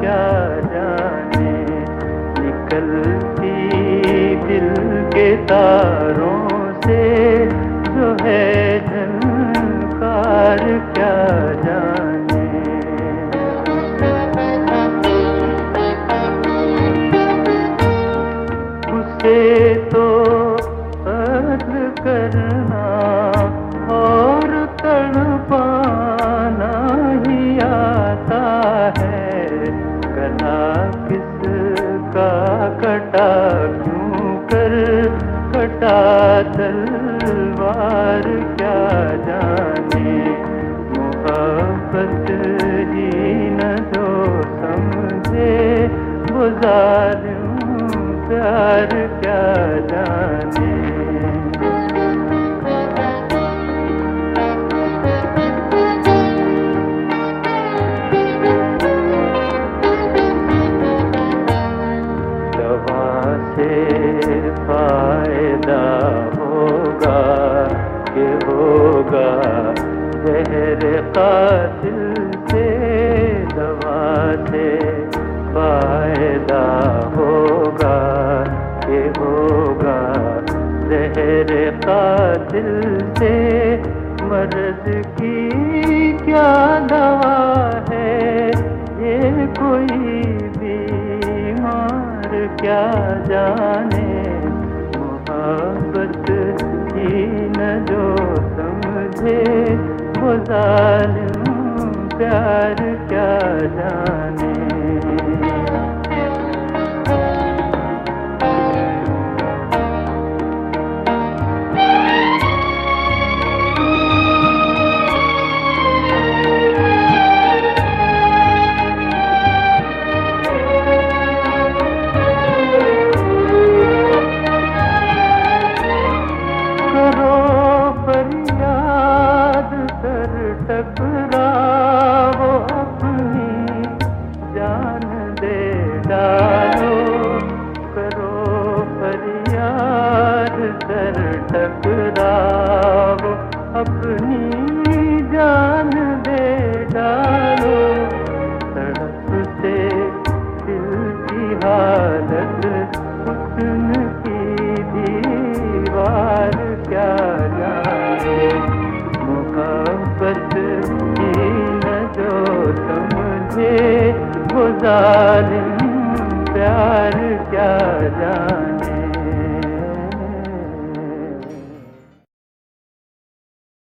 क्या जाने, निकलती दिल के तारों से जो है झनकार, क्या जाने? उसे तो अद करना क्यों कर कटा तलवार, क्या जाने? मोहब्बत ही न दो समझे। गुजार प्यार, क्या जाने? कातिल से दवा से फ़ायदा होगा कि होगा। जहर कातिल से मर्द की क्या दवा है? ये कोई बीमार क्या जाने? मोहब्बत ही न जो जालिम प्यार क्या जाने? कर टकराओ, अपनी जान दे डालो। तड़प से दिल की हालत, हुस्न की दीवार क्या जाने? मोहब्बत की न जो समझे जालिम प्यार क्या जाने?